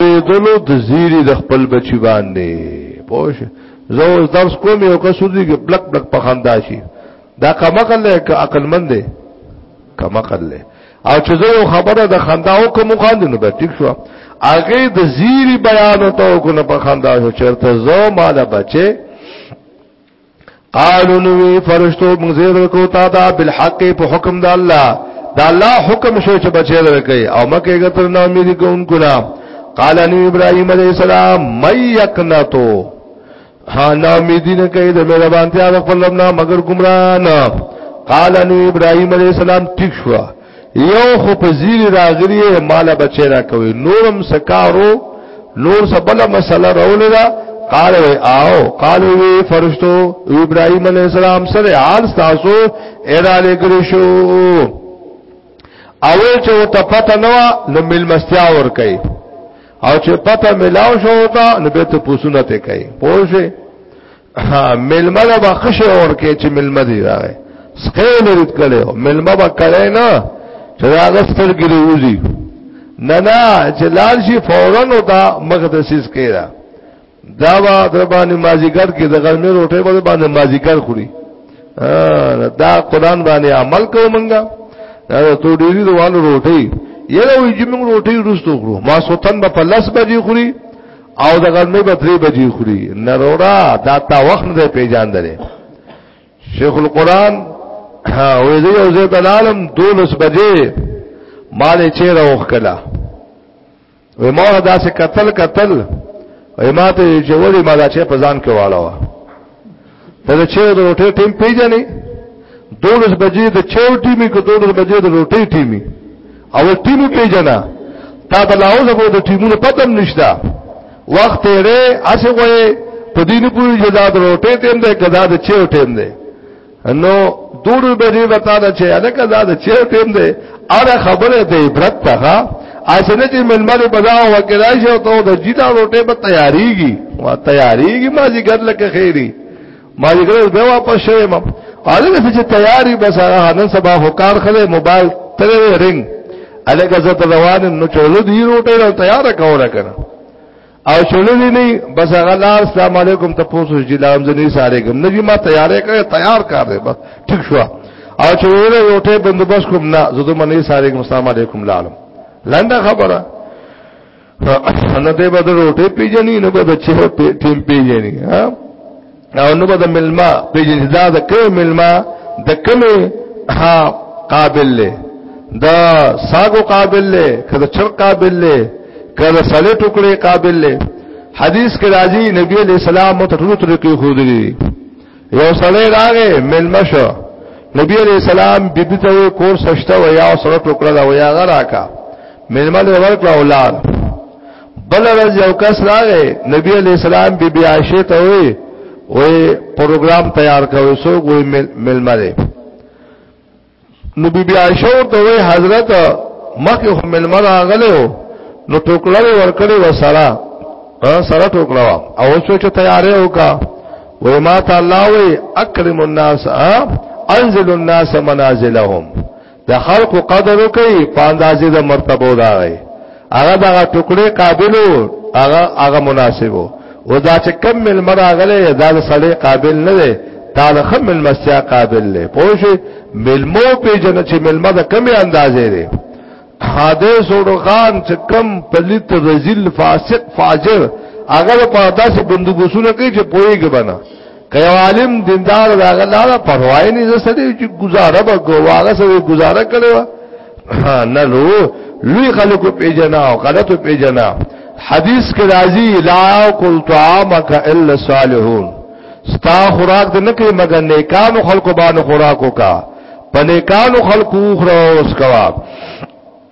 دلو د زیری د خپل بچی باندې پوه شو زه اوس درس کوم یو کس ودی کې بلک بلک په خندا شي دا کمقل له عقل مند دی کمقل له او چې زه یو خبره د خندا او کوم خاند نه به ټیک شو هغه د زیری بیان ته کو نه په خندا شو چرته زه مال بچي قالو نوی فرشتو مزید کو تا دا بالحق په حکم د الله دا الله حکم شو چې بچی درکې او مکه ګتر نو امید کوونکو لا قال ان ابراهيم عليه السلام ميقنتو ها نا امیدین کوي د مهربانتیا د خپل ربنا مگر گمراه نه قال ان ابراهيم عليه السلام ټیک شو یو خو په زیر راغلی مال بچی را کوي نورم سکارو نور سبله مسله راولې دا قال وی آو قال وی فرشتو ابراهيم عليه السلام سره حال تاسو اېدا لګري شو اول چې ته پته نو نو مل مستیا ور کوي او چې پته ملاو شو تا نو به ته پوسونه ته کوي پوه شئ ها ملما له بخښه اور کې چې ملما دی راغی سکه لريت کړو ملما به کړه نه چې هغه سترګې وځي نه نه چې لال شي فورن وتا مقدسیس کړه دا با در باندې مازیګر کې د غرمې روټه په باندې مازیګر خوري دا قران باندې عمل کوو مونږه دا تو ډیری دوالو روټي یره وی چې موږ روټي روستو خورو ما سوتن په لس بجې خوري او د غرمې به درې بجې خوري نرورا دا تا وخت نه پیژان درې شیخ القران وې دې او زه دلالم دولس بجې مال چې راوخ کلا وې ما دا څه قتل قتل وې ما ته جوړې ما دا چې په ځان کې واړه په چیو د روټي ټیم پیژنې دولس بجې د چیو ټیمې کو دولس بجې د روټي ټیمې او ټیم پیژنه تا د لاوز په د ټیمونو پتم نشتا وخت یې اسه وې په دې نه پوری جدا د روټي ټیم دی کدا د چیو ټیم دی نو دوړو بری وتا دا چې الکه دا چې ټیم دی اره خبره دی عبرت ته اسنه چې ملمر بدا وکړای شو ته د جیتا روټه په تیاریږي وا تیاریږي ما دې ګر لکه خیری ما دې ګر به واپس شوم هغه چې تیاری بس هغه نن سبا هوکار خله موبایل تر رنگ الګه زه روان نو چولو دی روټه تیار کوله کنه او چللی نه بس هغه لار السلام علیکم ته پوسو چې لام زنی ساره کوم نبی ما تیارې کړې تیار کار دی بس ټیک شو او چې ویره یو ټه بندوبست کوم نه زه دوم نه ساره کوم السلام علیکم لالم لنډه خبره نه دې بدل روټه پیجنې نه بدل چې ټیم پیجنې ها او نو د ملما پیجن دا د کوم ملما د کوم ها قابل له دا ساګو قابل له کله چر قابل له کله سړې ټوکړې قابل له حدیث کې راځي نبی علیہ السلام متطلب طریقې خو دی یو سړې راغې ملما شو نبی علیہ السلام بیبی ته کور سشته و یا سره ټوکړه دا و یا غراکا ملما له ورکړه اولاد بل ورځ یو کس راغی نبی علی السلام بی بی عائشه ته وی وې پروګرام تیار کوي سو وې ملما دی نو بی بی عائشه ته وی حضرت مخه هم ملما راغلو نو ټوکړه ورکړې و سره سره ټوکړه او څو چې تیارې وکا وې ما ته الله وې اکرم الناس انزل الناس منازلهم د خلق قدر وکي په اندازې د مرتبه دا غي هغه دا ټوکړي قابلو هغه هغه مناسبو او دا چې کم مل مراغله دا د سړی قابل نه دی دا د خم مل مسیا قابل دی پوه ملمو په جن چې ملما د کمی اندازې دی حادث او خان چې کم پلیت رزل فاسق فاجر هغه په داسې بندوبسونه کوي چې پويږي بنا که یو عالم دیندار دا غلا دا پروايي نه زسته چې گزاره به ګواغه سره گزاره کړو نه لو لوی خلکو پیجنا او غلط پیجنا حدیث کې راځي لا کل طعامک الا صالحون ستا خوراک د نه کې مګر نیکانو خلکو باندې خوراکو کا په نیکانو خلکو خورا اوس کوا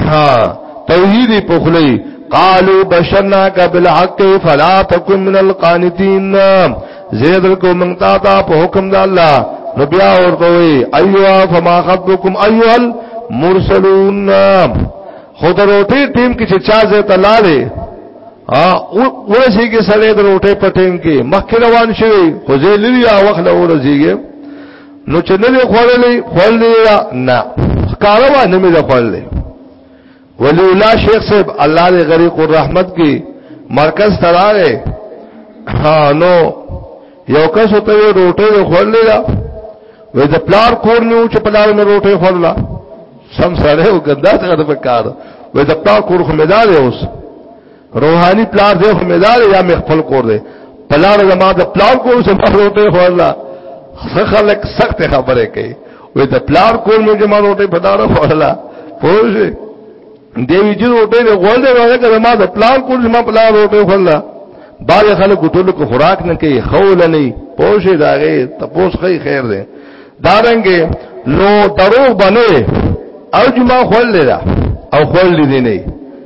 ها توحید په خلی قالوا بشرنا قبل حق فلا تكن من القانتين زید کو منتا تا په حکم د الله نو بیا ورته وی ايوا فما خطبكم ايها المرسلون خود روټي ټیم کې چې چا زه تلاله ورسی کې سړی د روټې په ټیم کې مخکې روان شوی خو زه لري او وخت له ورسیږي نو چې نه خوړلې خوړلې نه ښکاروا نه مې خوړلې ولی الله شیخ صاحب الله دې غریق الرحمت کې مرکز تراغه ها نو یو کس ته روټه خوړلې دا وې د پلار کور نیو چې پلار مې روټه خوړلا سم سره او ګندا څنګه په کار وې د پلار کور خو مې دا اوس روحاني پلار دې خو مدار یا مې خپل کور دې پلار زما د پلار کور څخه پروته خو الله خلک سخت خبره کوي وې د پلار کور مې جما روټه پدار خو الله پوه دیوی جن روټه دې غول دې راځه کړه ما د پلار کور زما پلار روټه خو الله باز خلک ټول کو خوراک نه کوي خول نه پوه شي داغه تپوس کوي خیر دې دارنګې نو دروغ باندې او جما خول لرا او خول دې نه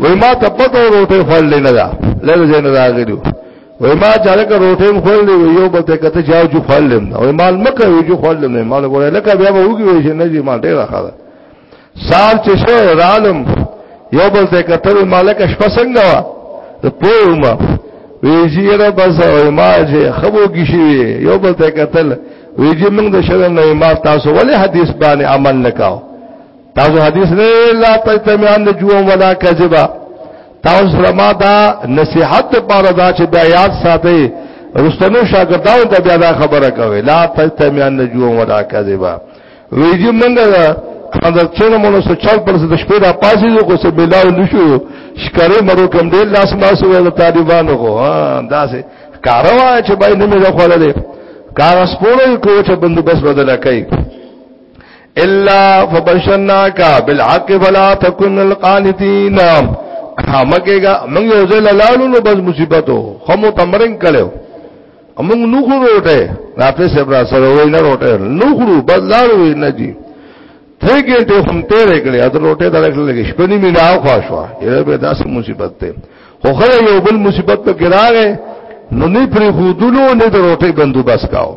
وای ما ته پکو روټه خړلې نه دا لږ ځای نه راغلیو وای ما چالک روټه خړلې یو بل ته کته جاو جو خړلم وای مال مکه یو جو خړلم نه مال ګوره لکه بیا به وګی وای چې نه جی ما ډیر خاله سال چې شه رالم یو بل ته کته مالک شپه څنګه وا ته پوما وی جی را بس وای ما چې خبو کی شي یو بل ته کتل وی جی موږ د شرم نه ما تاسو ولې حدیث باندې عمل نکاو تاسو حدیث نه لا تجتمعان جوع ولا کذبا تاسو سره ما دا نصيحت لپاره دا چې بیا یاد ساتي رستنو شاګردانو ته بیا دا خبره کوي لا تجتمعان جوع ولا کذبا ویجی منګه دا څونه مونږ سره چل پر د شپې را پاسې جو کو سه بلاو نشو شکرې مرو کم دې لاس ما سو طالبانو کو ها دا سه کاروا چې بای نه مې خوړلې کار سپورې کو چې بندوبست بدل کړي الا فبشرناک بالحق فلا تكن القانتين مګهګه موږ یو ځل لاړو نو بس مصیبتو هم تمرین کړو موږ نو خو روټه رافي صاحب را سره وای نه روټه نو خو بس لاړو نه جی ته ګټه هم تیرې کړې اته روټه درکړل لګې شپنی می نه خواښوا یره به داسې مصیبت ته خو خره یو بل مصیبت ته ګراغه نو نه پری خودلو نه د روټه بندوبست کاو